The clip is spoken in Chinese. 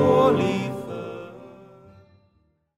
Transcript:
玻璃